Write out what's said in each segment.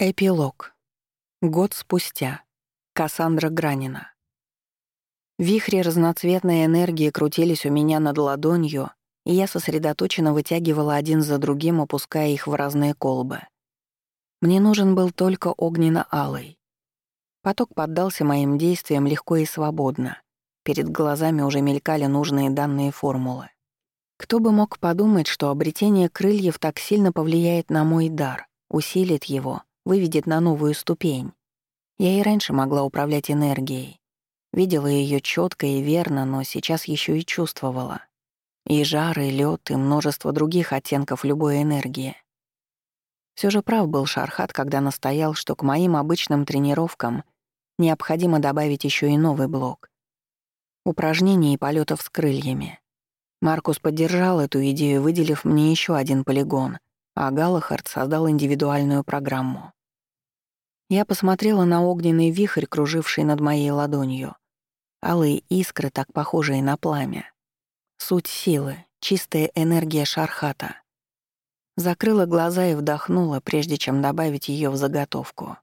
Эпилог. Год спустя. Кассандра Гранина. Вихри разноцветной энергии крутились у меня над ладонью, и я сосредоточенно вытягивала один за другим, опуская их в разные колбы. Мне нужен был только огненно-алый. Поток поддался моим действиям легко и свободно. Перед глазами уже мелькали нужные данные формулы. Кто бы мог подумать, что обретение крыльев так сильно повлияет на мой дар, усилит его — выведет на новую ступень. Я и раньше могла управлять энергией. Видела ее четко и верно, но сейчас еще и чувствовала. И жар, и лед, и множество других оттенков любой энергии. Все же прав был Шархат, когда настоял, что к моим обычным тренировкам необходимо добавить еще и новый блок. Упражнений и полетов с крыльями. Маркус поддержал эту идею, выделив мне еще один полигон, а Галахард создал индивидуальную программу. Я посмотрела на огненный вихрь, круживший над моей ладонью. Алые искры, так похожие на пламя. Суть силы, чистая энергия Шархата. Закрыла глаза и вдохнула, прежде чем добавить ее в заготовку.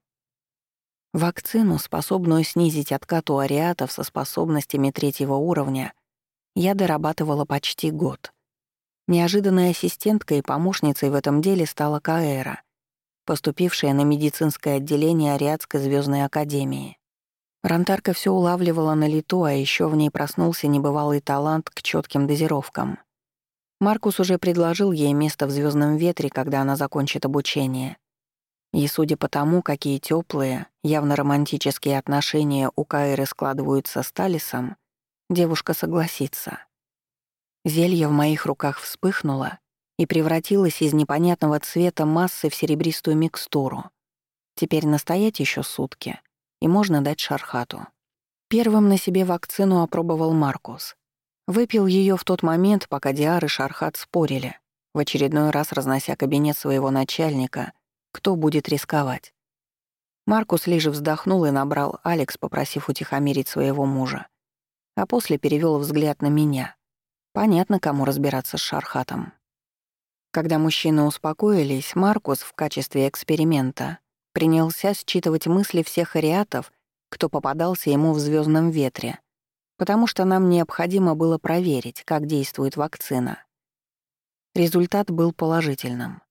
Вакцину, способную снизить откат у ариатов со способностями третьего уровня, я дорабатывала почти год. Неожиданной ассистенткой и помощницей в этом деле стала Каэра, поступившая на медицинское отделение Ариадской звездной академии. Рантарка все улавливала на лету, а еще в ней проснулся небывалый талант к четким дозировкам. Маркус уже предложил ей место в звездном ветре, когда она закончит обучение. И судя по тому, какие теплые, явно романтические отношения у Кайры складываются с Талисом, девушка согласится. Зелье в моих руках вспыхнуло, и превратилась из непонятного цвета массы в серебристую микстуру. Теперь настоять еще сутки, и можно дать Шархату. Первым на себе вакцину опробовал Маркус. Выпил ее в тот момент, пока Диар и Шархат спорили, в очередной раз разнося кабинет своего начальника, кто будет рисковать. Маркус лишь вздохнул и набрал Алекс, попросив утихомирить своего мужа. А после перевел взгляд на меня. Понятно, кому разбираться с Шархатом. Когда мужчины успокоились, Маркус в качестве эксперимента принялся считывать мысли всех ариатов, кто попадался ему в звездном ветре, потому что нам необходимо было проверить, как действует вакцина. Результат был положительным.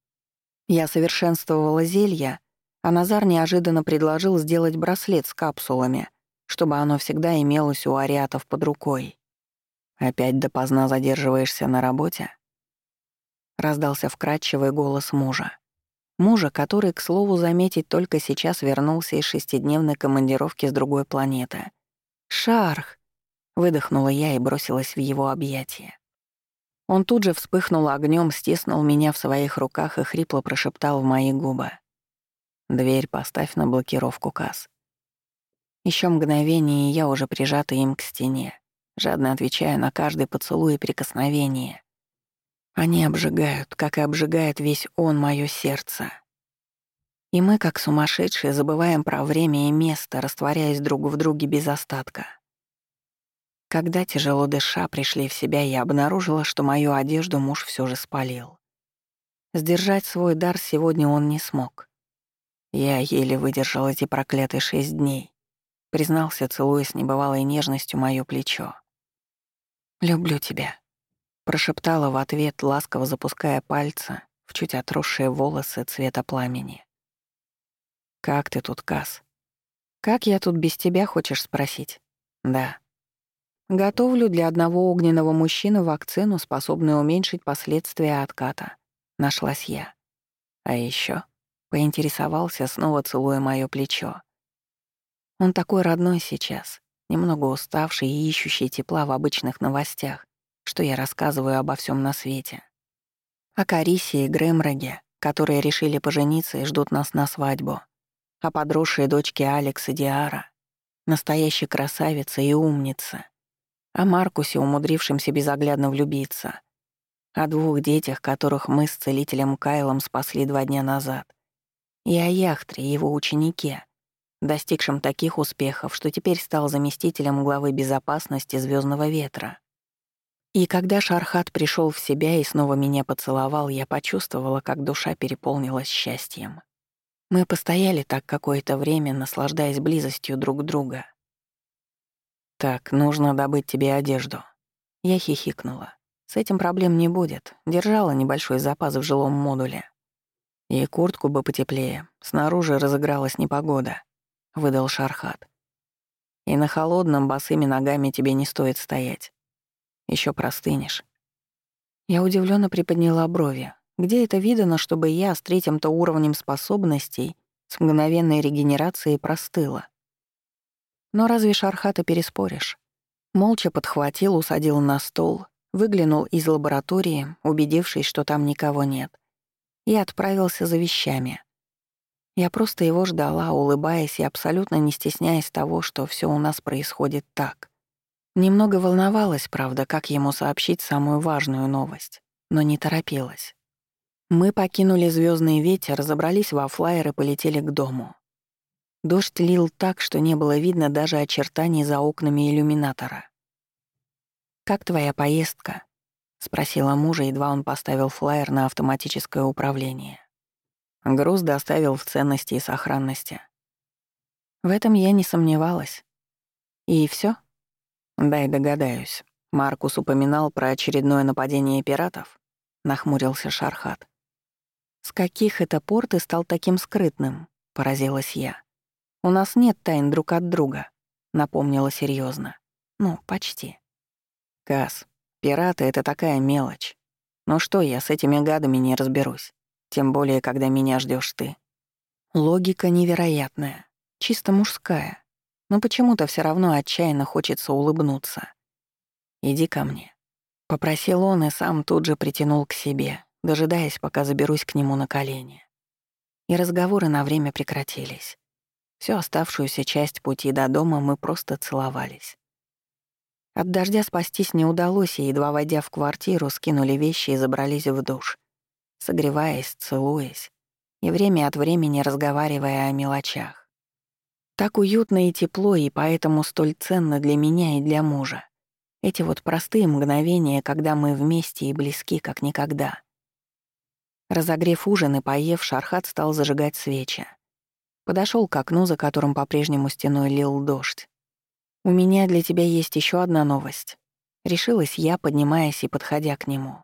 Я совершенствовала зелья, а Назар неожиданно предложил сделать браслет с капсулами, чтобы оно всегда имелось у ариатов под рукой. «Опять допоздна задерживаешься на работе?» — раздался вкрадчивый голос мужа. Мужа, который, к слову, заметить, только сейчас вернулся из шестидневной командировки с другой планеты. «Шарх!» — выдохнула я и бросилась в его объятия. Он тут же вспыхнул огнем, стиснул меня в своих руках и хрипло прошептал в мои губы. «Дверь поставь на блокировку, Касс». Еще мгновение, и я уже прижата им к стене, жадно отвечая на каждый поцелуй и прикосновение. Они обжигают, как и обжигает весь он моё сердце. И мы, как сумасшедшие, забываем про время и место, растворяясь друг в друге без остатка. Когда, тяжело дыша, пришли в себя, я обнаружила, что мою одежду муж все же спалил. Сдержать свой дар сегодня он не смог. Я еле выдержал эти проклятые шесть дней. Признался, целуя с небывалой нежностью моё плечо. «Люблю тебя», Прошептала в ответ, ласково запуская пальцы в чуть отросшие волосы цвета пламени. «Как ты тут, Кас? «Как я тут без тебя, хочешь спросить?» «Да». «Готовлю для одного огненного мужчины вакцину, способную уменьшить последствия отката». Нашлась я. А еще поинтересовался, снова целуя моё плечо. Он такой родной сейчас, немного уставший и ищущий тепла в обычных новостях что я рассказываю обо всем на свете. О Карисе и Грэмроге, которые решили пожениться и ждут нас на свадьбу. О подросшей дочке и Диара, настоящей красавице и умнице. О Маркусе, умудрившемся безоглядно влюбиться. О двух детях, которых мы с целителем Кайлом спасли два дня назад. И о Яхтре, его ученике, достигшем таких успехов, что теперь стал заместителем главы безопасности Звездного ветра. И когда Шархат пришел в себя и снова меня поцеловал, я почувствовала, как душа переполнилась счастьем. Мы постояли так какое-то время, наслаждаясь близостью друг друга. «Так, нужно добыть тебе одежду». Я хихикнула. С этим проблем не будет. Держала небольшой запас в жилом модуле. И куртку бы потеплее. Снаружи разыгралась непогода. Выдал Шархат. И на холодном босыми ногами тебе не стоит стоять. Еще простынешь. Я удивленно приподняла брови. Где это видано, чтобы я с третьим-то уровнем способностей с мгновенной регенерацией простыла? Но разве Шархата переспоришь? Молча подхватил, усадил на стол, выглянул из лаборатории, убедившись, что там никого нет, и отправился за вещами. Я просто его ждала, улыбаясь и абсолютно не стесняясь того, что все у нас происходит так. Немного волновалась, правда, как ему сообщить самую важную новость, но не торопилась. Мы покинули звездный ветер, забрались во флайер и полетели к дому. Дождь лил так, что не было видно даже очертаний за окнами иллюминатора. «Как твоя поездка?» — спросила мужа, едва он поставил флайер на автоматическое управление. Груз доставил в ценности и сохранности. В этом я не сомневалась. И все? Дай догадаюсь. Маркус упоминал про очередное нападение пиратов? Нахмурился Шархат. С каких это пор ты стал таким скрытным? Поразилась я. «У нас нет тайн друг от друга», — напомнила серьезно. «Ну, почти». «Кас, пираты — это такая мелочь. Но что я с этими гадами не разберусь? Тем более, когда меня ждешь ты». Логика невероятная, чисто мужская. Но почему-то все равно отчаянно хочется улыбнуться. «Иди ко мне». Попросил он и сам тут же притянул к себе, дожидаясь, пока заберусь к нему на колени. И разговоры на время прекратились. Всю оставшуюся часть пути до дома мы просто целовались. От дождя спастись не удалось, и, едва войдя в квартиру, скинули вещи и забрались в душ, согреваясь, целуясь и время от времени разговаривая о мелочах. Так уютно и тепло, и поэтому столь ценно для меня и для мужа. Эти вот простые мгновения, когда мы вместе и близки, как никогда. Разогрев ужин и поев, Шархат стал зажигать свечи. Подошел к окну, за которым по-прежнему стеной лил дождь. «У меня для тебя есть еще одна новость». Решилась я, поднимаясь и подходя к нему.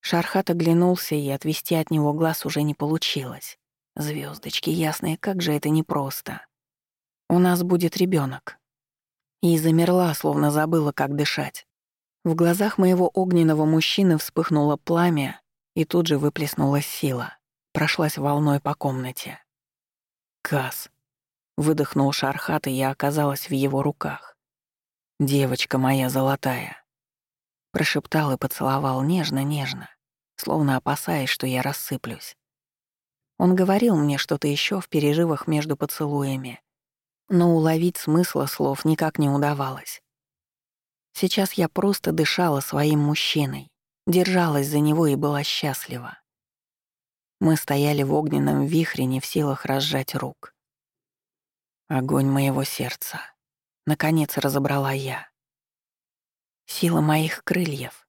Шархат оглянулся, и отвести от него глаз уже не получилось. Звездочки ясные, как же это непросто. У нас будет ребенок. И замерла, словно забыла, как дышать. В глазах моего огненного мужчины вспыхнуло пламя, и тут же выплеснулась сила. Прошлась волной по комнате. Кас. Выдохнул Шархат, и я оказалась в его руках. «Девочка моя золотая». Прошептал и поцеловал нежно-нежно, словно опасаясь, что я рассыплюсь. Он говорил мне что-то еще в перерывах между поцелуями, но уловить смысла слов никак не удавалось. Сейчас я просто дышала своим мужчиной, держалась за него и была счастлива. Мы стояли в огненном вихре, не в силах разжать рук. Огонь моего сердца. Наконец разобрала я. Сила моих крыльев.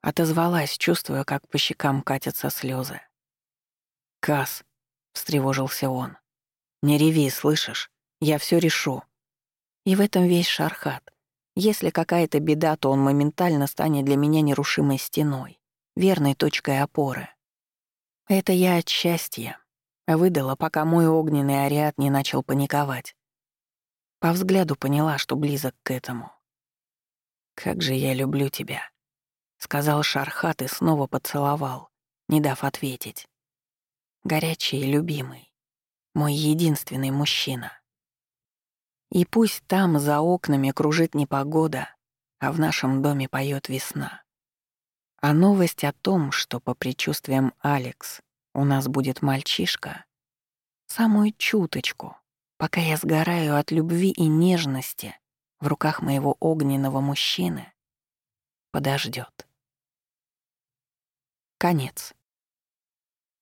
Отозвалась, чувствуя, как по щекам катятся слезы. «Кас», — встревожился он, — «не реви, слышишь? Я все решу». И в этом весь Шархат. Если какая-то беда, то он моментально станет для меня нерушимой стеной, верной точкой опоры. Это я от счастья. Выдала, пока мой огненный ариат не начал паниковать. По взгляду поняла, что близок к этому. «Как же я люблю тебя», — сказал Шархат и снова поцеловал, не дав ответить. Горячий и любимый, мой единственный мужчина. И пусть там за окнами кружит непогода, а в нашем доме поет весна. А новость о том, что по предчувствиям Алекс у нас будет мальчишка, самую чуточку, пока я сгораю от любви и нежности в руках моего огненного мужчины, подождет. Конец.